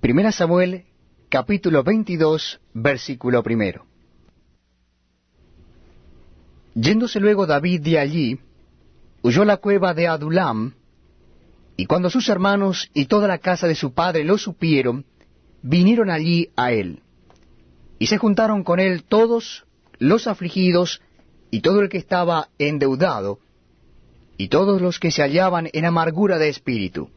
Primera Samuel, capítulo 22, versículo primero. Yéndose luego David de allí, huyó a la cueva de Adulam, y cuando sus hermanos y toda la casa de su padre lo supieron, vinieron allí a él. Y se juntaron con él todos los afligidos y todo el que estaba endeudado, y todos los que se hallaban en amargura de espíritu.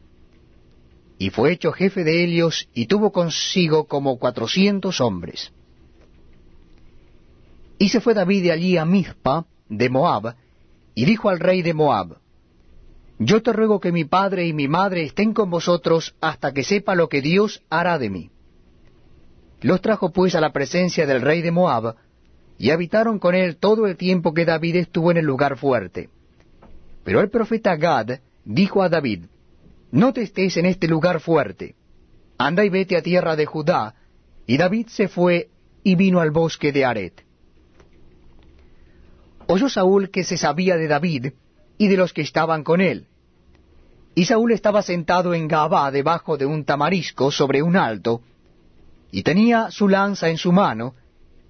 Y fue hecho jefe de ellos, y tuvo consigo como cuatrocientos hombres. Y se fue David de allí a Mizpa, de Moab, y dijo al rey de Moab, Yo te ruego que mi padre y mi madre estén con vosotros hasta que sepa lo que Dios hará de mí. Los trajo pues a la presencia del rey de Moab, y habitaron con él todo el tiempo que David estuvo en el lugar fuerte. Pero el profeta Gad dijo a David, No te estés en este lugar fuerte, anda y vete a tierra de Judá, y David se fue y vino al bosque de Aret. Oyó Saúl que se sabía de David y de los que estaban con él. Y Saúl estaba sentado en Gabá debajo de un tamarisco sobre un alto, y tenía su lanza en su mano,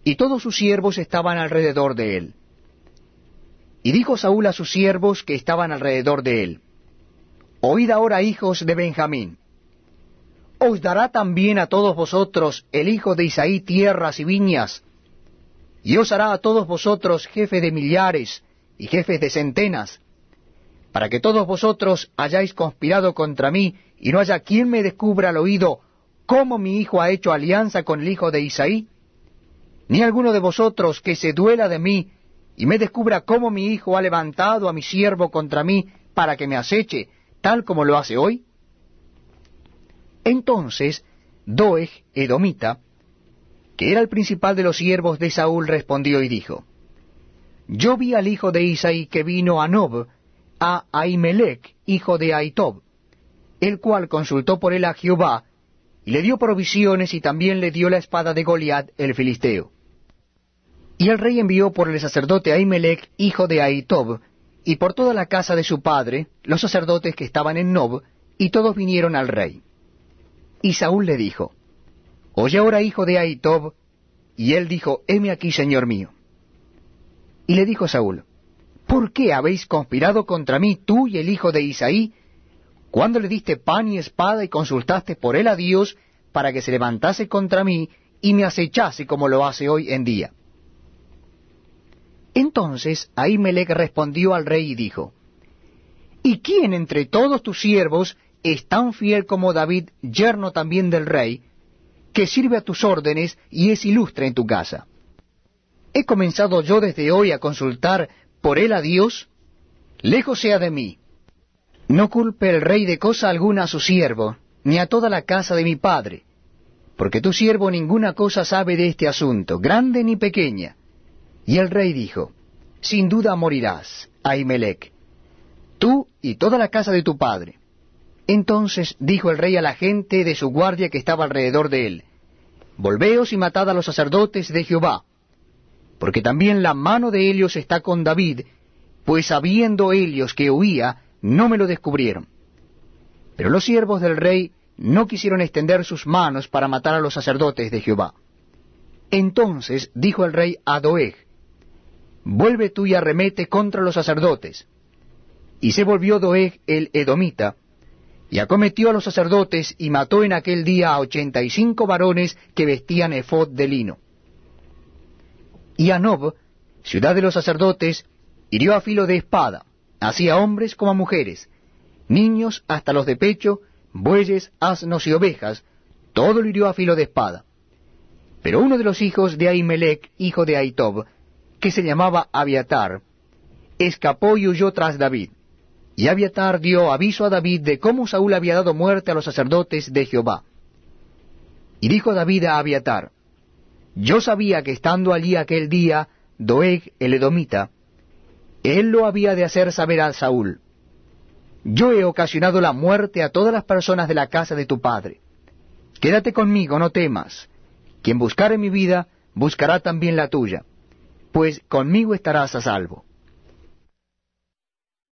y todos sus siervos estaban alrededor de él. Y dijo Saúl a sus siervos que estaban alrededor de él, Oíd ahora, hijos de Benjamín. ¿Os dará también a todos vosotros el hijo de Isaí tierras y viñas? Y os hará a todos vosotros jefe de millares y jefes de centenas, para que todos vosotros hayáis conspirado contra mí, y no haya quien me descubra al oído cómo mi hijo ha hecho alianza con el hijo de Isaí, ni alguno de vosotros que se duela de mí y me descubra cómo mi hijo ha levantado a mi siervo contra mí para que me aceche, tal como lo hace hoy? Entonces Doeg, Edomita, que era el principal de los siervos de Saúl, respondió y dijo, Yo vi al hijo de Isaí que vino a Nob, a Ahimelech, hijo de Aitob, el cual consultó por él a Jehová, y le dio provisiones y también le dio la espada de Goliat el filisteo. Y el rey envió por el sacerdote Ahimelech, hijo de Aitob, y por toda la casa de su padre, los sacerdotes que estaban en Nob, y todos vinieron al rey. Y Saúl le dijo, Oye ahora, hijo de Aitob, y él dijo, Heme aquí, señor mío. Y le dijo Saúl, ¿Por qué habéis conspirado contra mí tú y el hijo de Isaí, cuando le diste pan y espada y consultaste por él a Dios para que se levantase contra mí y me acechase como lo hace hoy en día? Entonces Ahimelech respondió al rey y dijo, ¿Y quién entre todos tus siervos es tan fiel como David, yerno también del rey, que sirve a tus órdenes y es ilustre en tu casa? ¿He comenzado yo desde hoy a consultar por él a Dios? Lejos sea de mí. No culpe el rey de cosa alguna a su siervo, ni a toda la casa de mi padre, porque tu siervo ninguna cosa sabe de este asunto, grande ni pequeña y el rey dijo, Sin duda morirás, Ahimelech, tú y toda la casa de tu padre. Entonces dijo el rey a la gente de su guardia que estaba alrededor de él, Volveos y matad a los sacerdotes de Jehová, porque también la mano de ellos está con David, pues sabiendo ellos que huía, no me lo descubrieron. Pero los siervos del rey no quisieron extender sus manos para matar a los sacerdotes de Jehová. Entonces dijo el rey a Doeg, vuelve tú y arremete contra los sacerdotes. Y se volvió Doeg el Edomita, y acometió a los sacerdotes y mató en aquel día a ochenta y cinco varones que vestían efod de lino. Y a Nob, ciudad de los sacerdotes, hirió a filo de espada, así a hombres como a mujeres, niños hasta los de pecho, bueyes, asnos y ovejas, todo lo hirió a filo de espada. Pero uno de los hijos de Ahimelech, hijo de Aitob, que se llamaba Abiatar, escapó y huyó tras David. Y Abiatar dio aviso a David de cómo Saúl había dado muerte a los sacerdotes de Jehová. Y dijo David a Abiatar, Yo sabía que estando allí aquel día Doeg el Edomita, él lo había de hacer saber a Saúl. Yo he ocasionado la muerte a todas las personas de la casa de tu padre. Quédate conmigo, no temas. Quien buscare mi vida, buscará también la tuya pues conmigo estarás a salvo.